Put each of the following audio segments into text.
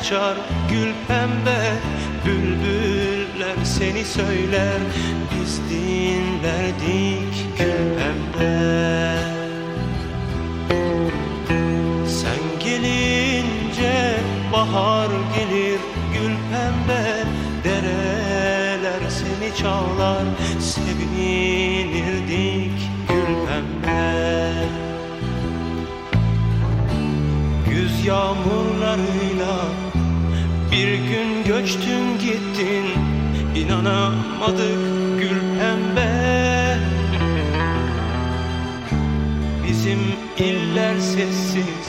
açar gül pembe Bülbüller seni söyler. Biz dinlerdik gül pembe. Sen gelince bahar gelir gül pembe Dereler seni çağlar. Sevinirdik gül pembe. Güz yağmurlarıyla bir gün göçtün gittin inanamadık gül pembe. Bizim iller sessiz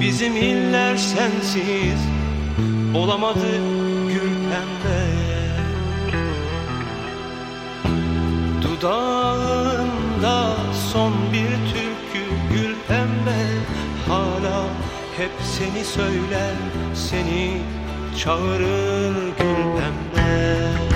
Bizim iller sensiz Olamadı gül pembe. Dudağında son hep seni söyler Seni çağırır gül pembe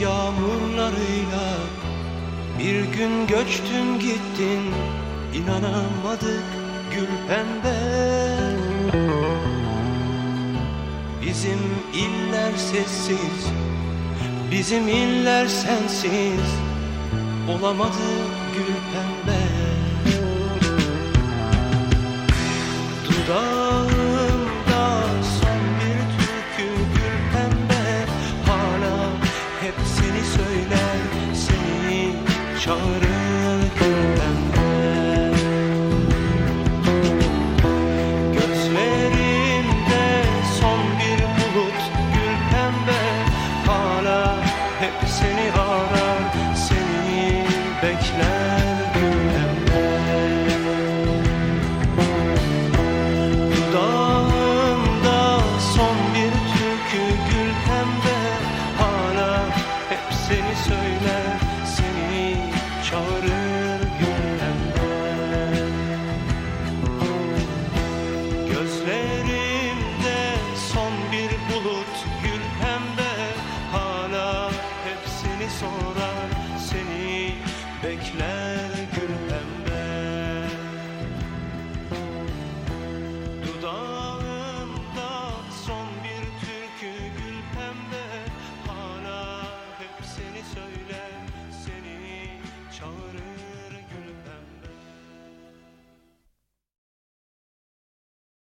Yağmurlarıyla bir gün göçtün gittin inanamadık gül pembe. Bizim iller sessiz Bizim iller sensiz Olamadı gül pembe. Dudağımda hep seni arar Seni bekler gül pembe Dudağımda son bir türkü gül pembe Hala hep seni söyler Seni çağırır